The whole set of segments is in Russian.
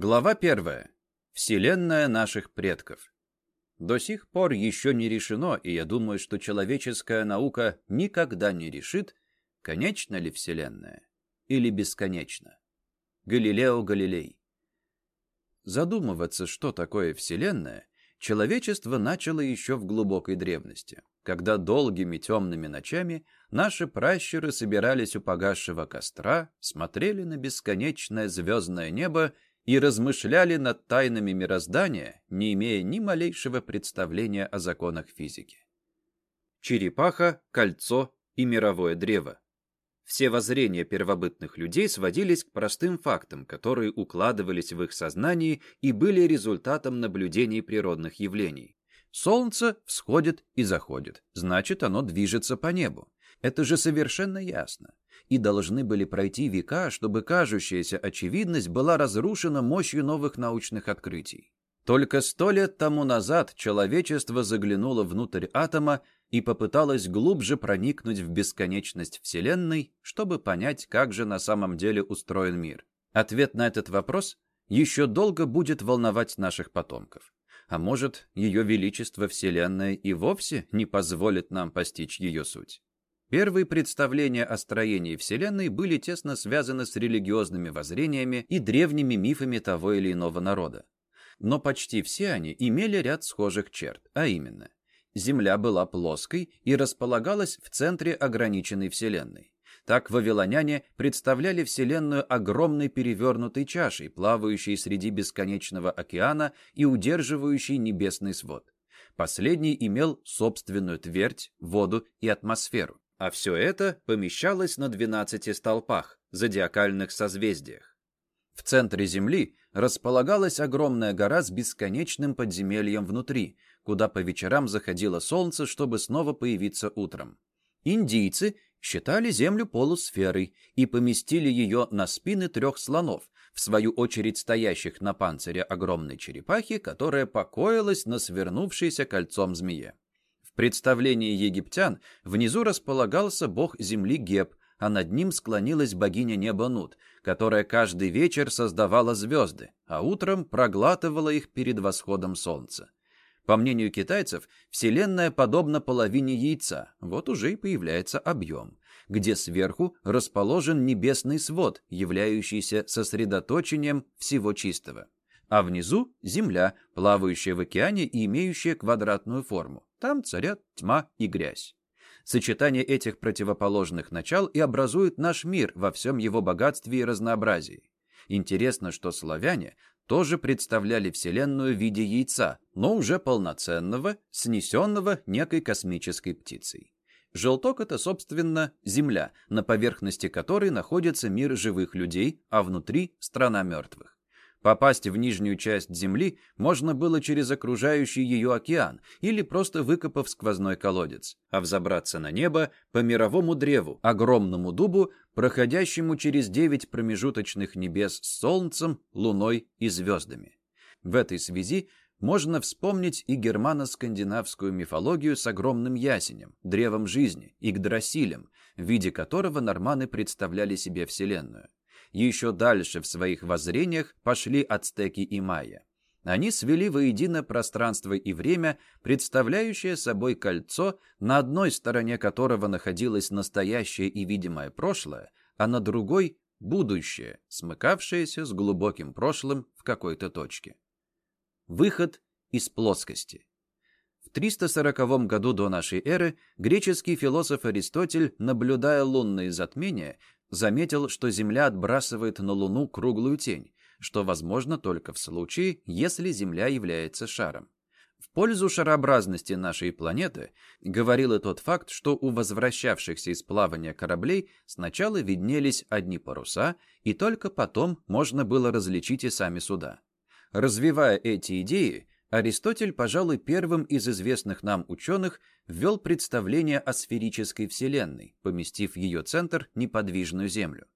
Глава первая. Вселенная наших предков. До сих пор еще не решено, и я думаю, что человеческая наука никогда не решит, конечна ли Вселенная или бесконечна. Галилео Галилей. Задумываться, что такое Вселенная, человечество начало еще в глубокой древности, когда долгими темными ночами наши пращуры собирались у погасшего костра, смотрели на бесконечное звездное небо и размышляли над тайнами мироздания, не имея ни малейшего представления о законах физики. Черепаха, кольцо и мировое древо. Все воззрения первобытных людей сводились к простым фактам, которые укладывались в их сознании и были результатом наблюдений природных явлений. Солнце всходит и заходит, значит, оно движется по небу. Это же совершенно ясно и должны были пройти века, чтобы кажущаяся очевидность была разрушена мощью новых научных открытий. Только сто лет тому назад человечество заглянуло внутрь атома и попыталось глубже проникнуть в бесконечность Вселенной, чтобы понять, как же на самом деле устроен мир. Ответ на этот вопрос еще долго будет волновать наших потомков. А может, ее величество Вселенная и вовсе не позволит нам постичь ее суть. Первые представления о строении Вселенной были тесно связаны с религиозными воззрениями и древними мифами того или иного народа. Но почти все они имели ряд схожих черт, а именно, Земля была плоской и располагалась в центре ограниченной Вселенной. Так вавилоняне представляли Вселенную огромной перевернутой чашей, плавающей среди бесконечного океана и удерживающей небесный свод. Последний имел собственную твердь, воду и атмосферу. А все это помещалось на 12 столпах, зодиакальных созвездиях. В центре Земли располагалась огромная гора с бесконечным подземельем внутри, куда по вечерам заходило солнце, чтобы снова появиться утром. Индийцы считали Землю полусферой и поместили ее на спины трех слонов, в свою очередь стоящих на панцире огромной черепахи, которая покоилась на свернувшейся кольцом змее представлении египтян внизу располагался бог земли Геб, а над ним склонилась богиня неба Нут, которая каждый вечер создавала звезды, а утром проглатывала их перед восходом солнца. По мнению китайцев, Вселенная подобна половине яйца, вот уже и появляется объем, где сверху расположен небесный свод, являющийся сосредоточением всего чистого. А внизу — Земля, плавающая в океане и имеющая квадратную форму. Там царят тьма и грязь. Сочетание этих противоположных начал и образует наш мир во всем его богатстве и разнообразии. Интересно, что славяне тоже представляли Вселенную в виде яйца, но уже полноценного, снесенного некой космической птицей. Желток — это, собственно, Земля, на поверхности которой находится мир живых людей, а внутри — страна мертвых. Попасть в нижнюю часть Земли можно было через окружающий ее океан или просто выкопав сквозной колодец, а взобраться на небо по мировому древу, огромному дубу, проходящему через девять промежуточных небес с Солнцем, Луной и звездами. В этой связи можно вспомнить и германо-скандинавскую мифологию с огромным ясенем, древом жизни, Игдрасилем, в виде которого норманы представляли себе Вселенную еще дальше в своих воззрениях пошли ацтеки и майя. Они свели воедино пространство и время, представляющее собой кольцо, на одной стороне которого находилось настоящее и видимое прошлое, а на другой — будущее, смыкавшееся с глубоким прошлым в какой-то точке. Выход из плоскости. В 340 году до нашей эры греческий философ Аристотель, наблюдая лунные затмения, заметил, что Земля отбрасывает на Луну круглую тень, что возможно только в случае, если Земля является шаром. В пользу шарообразности нашей планеты говорил и тот факт, что у возвращавшихся из плавания кораблей сначала виднелись одни паруса, и только потом можно было различить и сами суда. Развивая эти идеи, Аристотель, пожалуй, первым из известных нам ученых, ввел представление о сферической Вселенной, поместив в ее центр неподвижную Землю.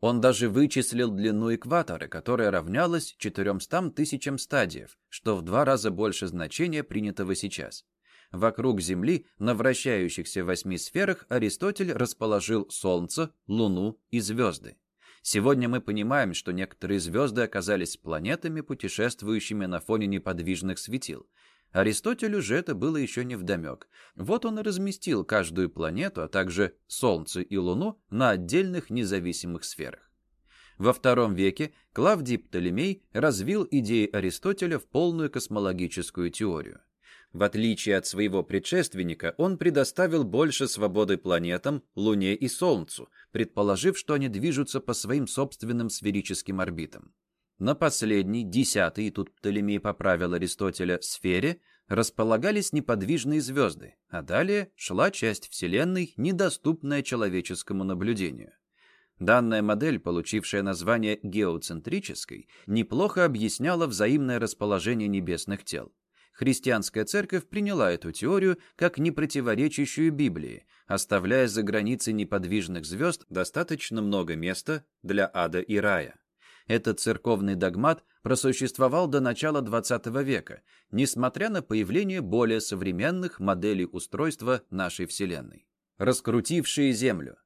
Он даже вычислил длину экватора, которая равнялась 400 тысячам стадиев, что в два раза больше значения, принятого сейчас. Вокруг Земли, на вращающихся восьми сферах, Аристотель расположил Солнце, Луну и звезды. Сегодня мы понимаем, что некоторые звезды оказались планетами, путешествующими на фоне неподвижных светил. Аристотелю же это было еще не вдомек. Вот он и разместил каждую планету, а также Солнце и Луну на отдельных независимых сферах. Во втором веке Клавдий Птолемей развил идеи Аристотеля в полную космологическую теорию. В отличие от своего предшественника, он предоставил больше свободы планетам, Луне и Солнцу, предположив, что они движутся по своим собственным сферическим орбитам. На последней, десятой, и тут Птолемей поправил Аристотеля, сфере располагались неподвижные звезды, а далее шла часть Вселенной, недоступная человеческому наблюдению. Данная модель, получившая название геоцентрической, неплохо объясняла взаимное расположение небесных тел. Христианская церковь приняла эту теорию как непротиворечащую Библии, оставляя за границей неподвижных звезд достаточно много места для ада и рая. Этот церковный догмат просуществовал до начала XX века, несмотря на появление более современных моделей устройства нашей Вселенной. Раскрутившие Землю.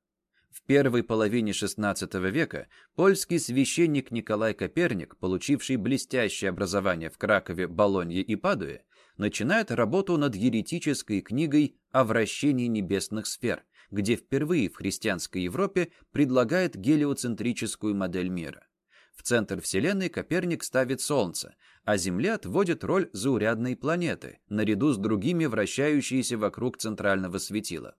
В первой половине XVI века польский священник Николай Коперник, получивший блестящее образование в Кракове, Болонье и Падуе, начинает работу над еретической книгой о вращении небесных сфер, где впервые в христианской Европе предлагает гелиоцентрическую модель мира. В центр Вселенной Коперник ставит Солнце, а Земле отводит роль заурядной планеты, наряду с другими вращающиеся вокруг центрального светила.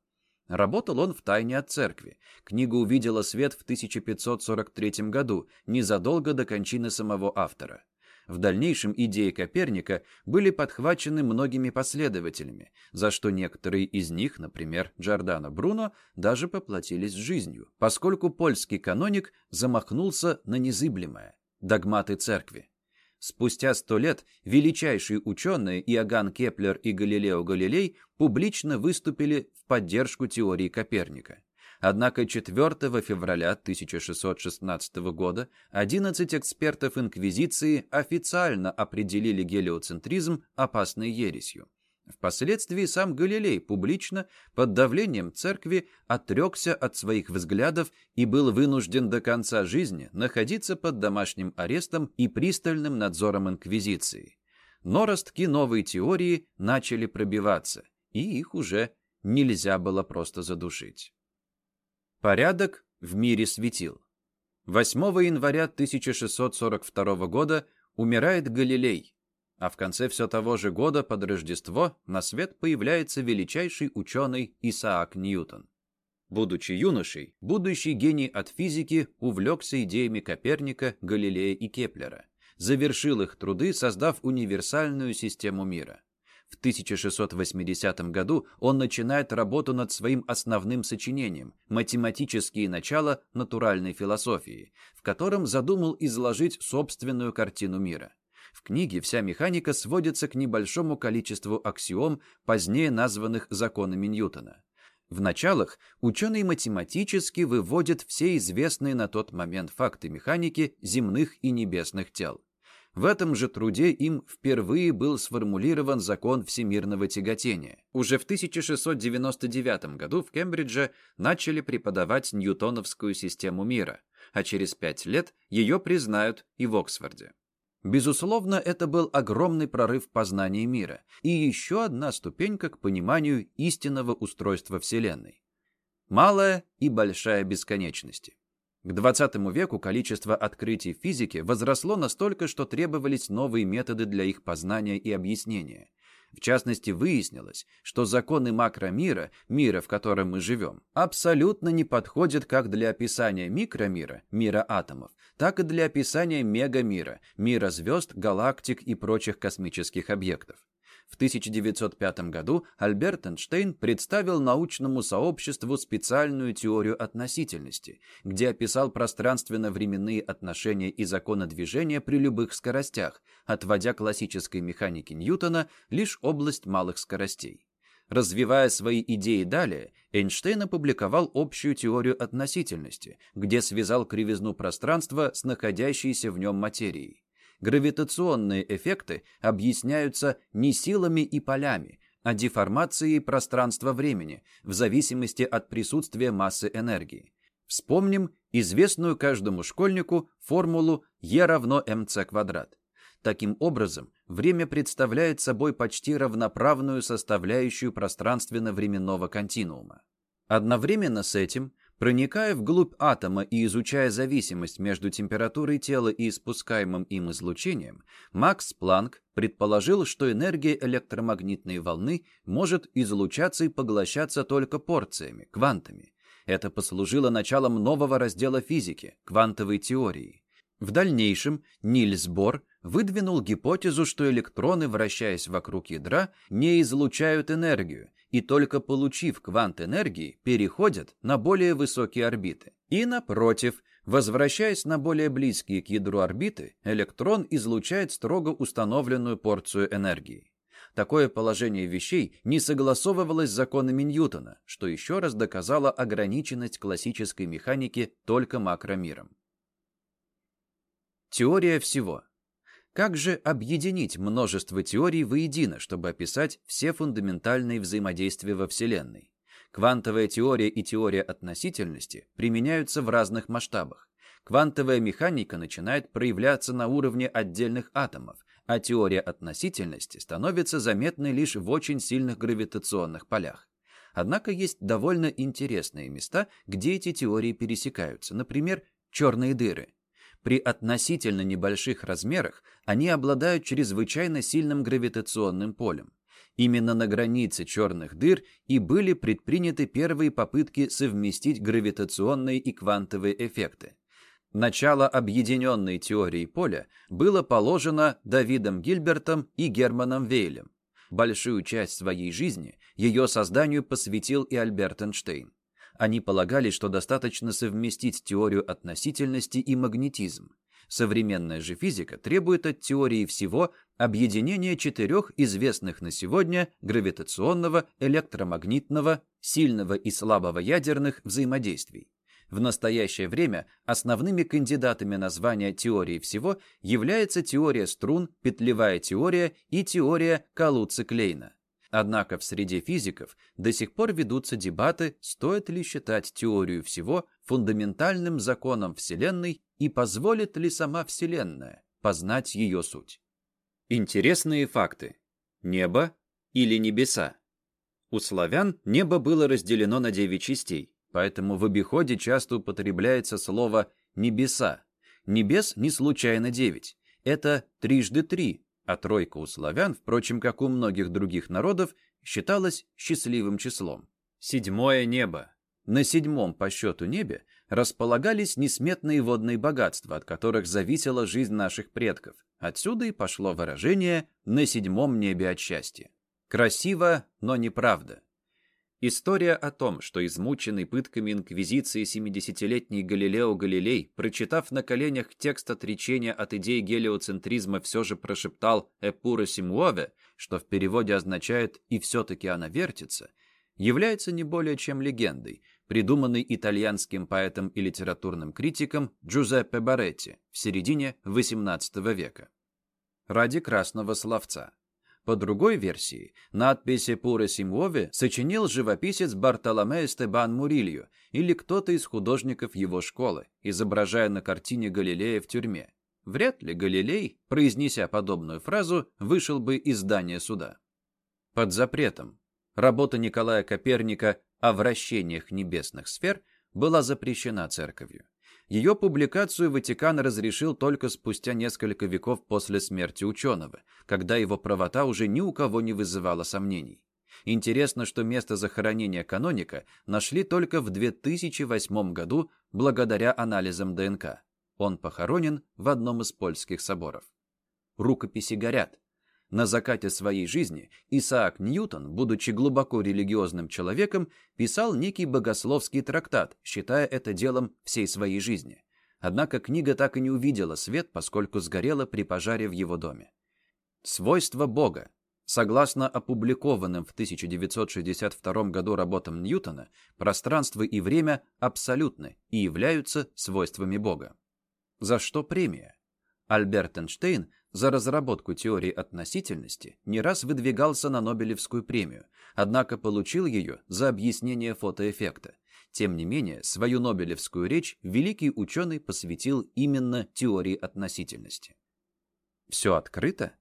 Работал он в тайне от церкви. Книга увидела свет в 1543 году, незадолго до кончины самого автора. В дальнейшем идеи Коперника были подхвачены многими последователями, за что некоторые из них, например, Джордано Бруно, даже поплатились жизнью, поскольку польский каноник замахнулся на незыблемое – догматы церкви. Спустя сто лет величайшие ученые Иоганн Кеплер и Галилео Галилей публично выступили в поддержку теории Коперника. Однако 4 февраля 1616 года 11 экспертов Инквизиции официально определили гелиоцентризм опасной ересью. Впоследствии сам Галилей публично, под давлением церкви, отрекся от своих взглядов и был вынужден до конца жизни находиться под домашним арестом и пристальным надзором Инквизиции. Но ростки новой теории начали пробиваться, и их уже нельзя было просто задушить. Порядок в мире светил. 8 января 1642 года умирает Галилей, а в конце все того же года под Рождество на свет появляется величайший ученый Исаак Ньютон. Будучи юношей, будущий гений от физики увлекся идеями Коперника, Галилея и Кеплера, завершил их труды, создав универсальную систему мира. В 1680 году он начинает работу над своим основным сочинением «Математические начала натуральной философии», в котором задумал изложить собственную картину мира. В книге вся механика сводится к небольшому количеству аксиом, позднее названных законами Ньютона. В началах ученый математически выводит все известные на тот момент факты механики земных и небесных тел. В этом же труде им впервые был сформулирован закон всемирного тяготения. Уже в 1699 году в Кембридже начали преподавать ньютоновскую систему мира, а через пять лет ее признают и в Оксфорде. Безусловно, это был огромный прорыв в познании мира и еще одна ступенька к пониманию истинного устройства Вселенной. Малая и большая бесконечности. К XX веку количество открытий физики возросло настолько, что требовались новые методы для их познания и объяснения. В частности, выяснилось, что законы макромира, мира, в котором мы живем, абсолютно не подходят как для описания микромира, мира атомов, так и для описания мегамира, мира звезд, галактик и прочих космических объектов. В 1905 году Альберт Эйнштейн представил научному сообществу специальную теорию относительности, где описал пространственно-временные отношения и законы движения при любых скоростях, отводя классической механике Ньютона лишь область малых скоростей. Развивая свои идеи далее, Эйнштейн опубликовал общую теорию относительности, где связал кривизну пространства с находящейся в нем материей гравитационные эффекты объясняются не силами и полями, а деформацией пространства-времени в зависимости от присутствия массы энергии. Вспомним известную каждому школьнику формулу E равно mc квадрат. Таким образом, время представляет собой почти равноправную составляющую пространственно-временного континуума. Одновременно с этим, проникая вглубь атома и изучая зависимость между температурой тела и испускаемым им излучением, Макс Планк предположил, что энергия электромагнитной волны может излучаться и поглощаться только порциями, квантами. Это послужило началом нового раздела физики – квантовой теории. В дальнейшем Нильс Бор выдвинул гипотезу, что электроны, вращаясь вокруг ядра, не излучают энергию, и только получив квант энергии, переходят на более высокие орбиты. И напротив, возвращаясь на более близкие к ядру орбиты, электрон излучает строго установленную порцию энергии. Такое положение вещей не согласовывалось с законами Ньютона, что еще раз доказало ограниченность классической механики только макромиром. Теория всего. Как же объединить множество теорий воедино, чтобы описать все фундаментальные взаимодействия во Вселенной? Квантовая теория и теория относительности применяются в разных масштабах. Квантовая механика начинает проявляться на уровне отдельных атомов, а теория относительности становится заметной лишь в очень сильных гравитационных полях. Однако есть довольно интересные места, где эти теории пересекаются, например, черные дыры – при относительно небольших размерах они обладают чрезвычайно сильным гравитационным полем. Именно на границе черных дыр и были предприняты первые попытки совместить гравитационные и квантовые эффекты. Начало объединенной теории поля было положено Давидом Гильбертом и Германом Вейлем. Большую часть своей жизни ее созданию посвятил и Альберт Эйнштейн. Они полагали, что достаточно совместить теорию относительности и магнетизм. Современная же физика требует от теории всего объединения четырех известных на сегодня гравитационного, электромагнитного, сильного и слабого ядерных взаимодействий. В настоящее время основными кандидатами на звание теории всего является теория струн, петлевая теория и теория Калуцы-Клейна. Однако в среде физиков до сих пор ведутся дебаты, стоит ли считать теорию всего фундаментальным законом Вселенной и позволит ли сама Вселенная познать ее суть. Интересные факты. Небо или небеса. У славян небо было разделено на девять частей, поэтому в обиходе часто употребляется слово «небеса». Небес не случайно девять. Это трижды три, а тройка у славян, впрочем, как у многих других народов, считалась счастливым числом. Седьмое небо. На седьмом по счету небе располагались несметные водные богатства, от которых зависела жизнь наших предков. Отсюда и пошло выражение «на седьмом небе от счастья». Красиво, но неправда. История о том, что измученный пытками инквизиции 70-летний Галилео Галилей, прочитав на коленях текст отречения от идей гелиоцентризма, все же прошептал «эпура симуове», что в переводе означает «и все-таки она вертится», является не более чем легендой, придуманной итальянским поэтом и литературным критиком Джузеппе Баретти в середине XVIII века. Ради красного словца. По другой версии, надписи «Пуре Симвове» сочинил живописец Бартоломе Эстебан Мурилью или кто-то из художников его школы, изображая на картине Галилея в тюрьме. Вряд ли Галилей, произнеся подобную фразу, вышел бы из здания суда. Под запретом. Работа Николая Коперника о вращениях небесных сфер была запрещена церковью. Ее публикацию Ватикан разрешил только спустя несколько веков после смерти ученого, когда его правота уже ни у кого не вызывала сомнений. Интересно, что место захоронения каноника нашли только в 2008 году благодаря анализам ДНК. Он похоронен в одном из польских соборов. Рукописи горят. На закате своей жизни Исаак Ньютон, будучи глубоко религиозным человеком, писал некий богословский трактат, считая это делом всей своей жизни. Однако книга так и не увидела свет, поскольку сгорела при пожаре в его доме. Свойства Бога. Согласно опубликованным в 1962 году работам Ньютона, пространство и время абсолютны и являются свойствами Бога. За что премия? Альберт Эйнштейн за разработку теории относительности не раз выдвигался на Нобелевскую премию, однако получил ее за объяснение фотоэффекта. Тем не менее, свою Нобелевскую речь великий ученый посвятил именно теории относительности. Все открыто?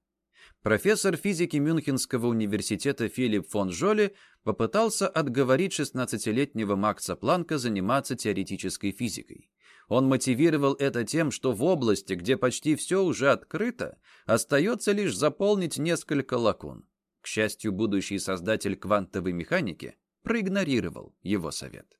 Профессор физики Мюнхенского университета Филипп фон Жоли попытался отговорить 16-летнего Макса Планка заниматься теоретической физикой. Он мотивировал это тем, что в области, где почти все уже открыто, остается лишь заполнить несколько лакун. К счастью, будущий создатель квантовой механики проигнорировал его совет.